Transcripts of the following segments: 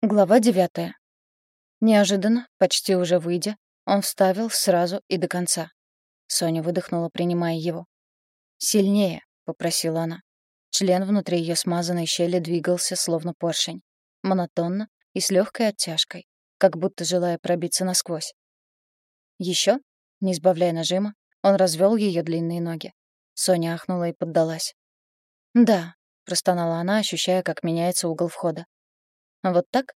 Глава девятая. Неожиданно, почти уже выйдя, он вставил сразу и до конца. Соня выдохнула, принимая его. «Сильнее», — попросила она. Член внутри ее смазанной щели двигался, словно поршень. Монотонно и с легкой оттяжкой, как будто желая пробиться насквозь. Еще, не избавляя нажима, он развел ее длинные ноги. Соня ахнула и поддалась. «Да», — простонала она, ощущая, как меняется угол входа. Вот так?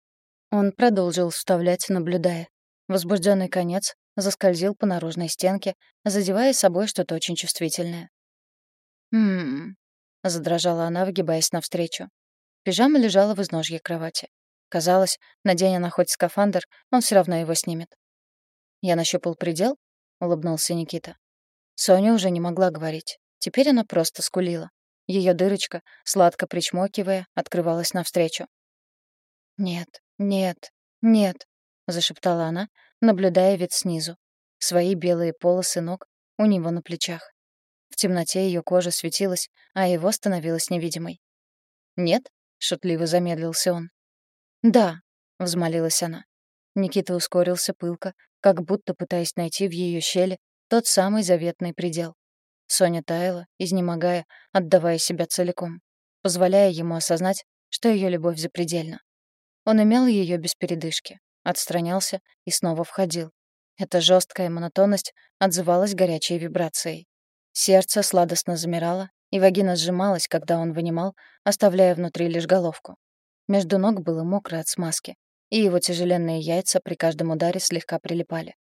Он продолжил вставлять, наблюдая. Возбужденный конец заскользил по наружной стенке, задевая собой что-то очень чувствительное. «М-м-м», задрожала она, выгибаясь навстречу. Пижама лежала в изножье кровати. Казалось, надень она хоть скафандр, он все равно его снимет. «Я нащупал предел?» — улыбнулся Никита. Соня уже не могла говорить. Теперь она просто скулила. Ее дырочка, сладко причмокивая, открывалась навстречу. «Нет, нет, нет», — зашептала она, наблюдая вид снизу. Свои белые полосы ног у него на плечах. В темноте ее кожа светилась, а его становилась невидимой. «Нет?» — шутливо замедлился он. «Да», — взмолилась она. Никита ускорился пылко, как будто пытаясь найти в ее щели тот самый заветный предел. Соня таяла, изнемогая, отдавая себя целиком, позволяя ему осознать, что ее любовь запредельна. Он имел ее без передышки, отстранялся и снова входил. Эта жесткая монотонность отзывалась горячей вибрацией. Сердце сладостно замирало, и вагина сжималась, когда он вынимал, оставляя внутри лишь головку. Между ног было мокро от смазки, и его тяжеленные яйца при каждом ударе слегка прилипали.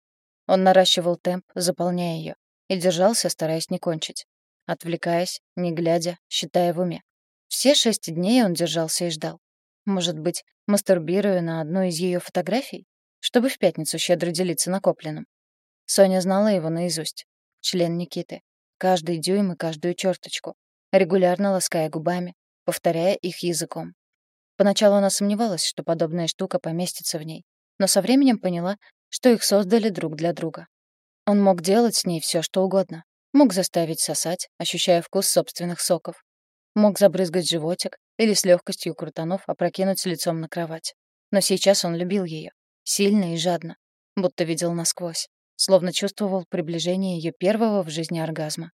Он наращивал темп, заполняя ее, и держался, стараясь не кончить. Отвлекаясь, не глядя, считая в уме. Все шесть дней он держался и ждал. Может быть, мастурбируя на одну из ее фотографий, чтобы в пятницу щедро делиться накопленным. Соня знала его наизусть. Член Никиты. Каждый дюйм и каждую черточку, регулярно лаская губами, повторяя их языком. Поначалу она сомневалась, что подобная штука поместится в ней, но со временем поняла, что их создали друг для друга. Он мог делать с ней все, что угодно. Мог заставить сосать, ощущая вкус собственных соков. Мог забрызгать животик, или с легкостью крутанув опрокинуть лицом на кровать. Но сейчас он любил ее, сильно и жадно, будто видел насквозь, словно чувствовал приближение ее первого в жизни оргазма.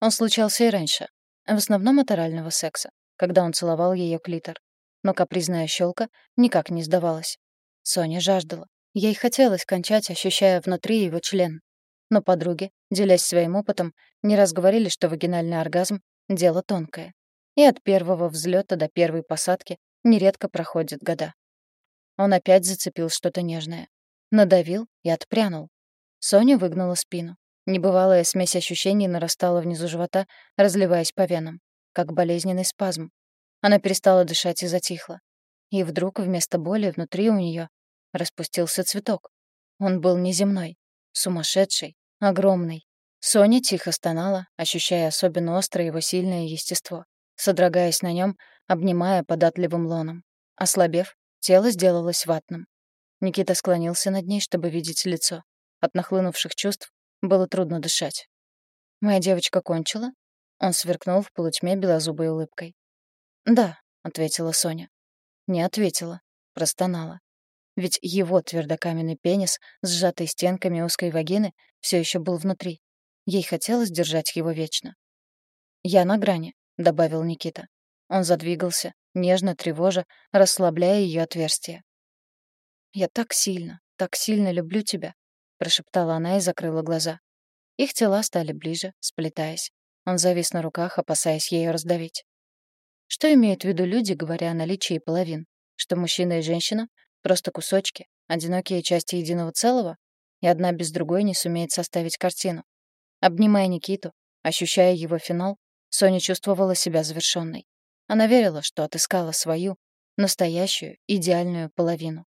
Он случался и раньше, в основном от орального секса, когда он целовал ее клитор. Но капризная щелка никак не сдавалась. Соня жаждала. Ей хотелось кончать, ощущая внутри его член. Но подруги, делясь своим опытом, не раз говорили, что вагинальный оргазм — дело тонкое и от первого взлета до первой посадки нередко проходят года. Он опять зацепил что-то нежное. Надавил и отпрянул. Соня выгнула спину. Небывалая смесь ощущений нарастала внизу живота, разливаясь по венам, как болезненный спазм. Она перестала дышать и затихла. И вдруг вместо боли внутри у нее распустился цветок. Он был неземной, сумасшедший, огромный. Соня тихо стонала, ощущая особенно остро его сильное естество содрогаясь на нем, обнимая податливым лоном. Ослабев, тело сделалось ватным. Никита склонился над ней, чтобы видеть лицо. От нахлынувших чувств было трудно дышать. «Моя девочка кончила?» Он сверкнул в полутьме белозубой улыбкой. «Да», — ответила Соня. Не ответила, простонала. Ведь его твердокаменный пенис, сжатый стенками узкой вагины, все еще был внутри. Ей хотелось держать его вечно. «Я на грани», — добавил Никита. Он задвигался, нежно тревожа, расслабляя ее отверстие. «Я так сильно, так сильно люблю тебя», — прошептала она и закрыла глаза. Их тела стали ближе, сплетаясь. Он завис на руках, опасаясь ее раздавить. Что имеют в виду люди, говоря о наличии половин? Что мужчина и женщина — просто кусочки, одинокие части единого целого, и одна без другой не сумеет составить картину. Обнимая Никиту, ощущая его финал, Соня чувствовала себя завершенной. Она верила, что отыскала свою, настоящую, идеальную половину.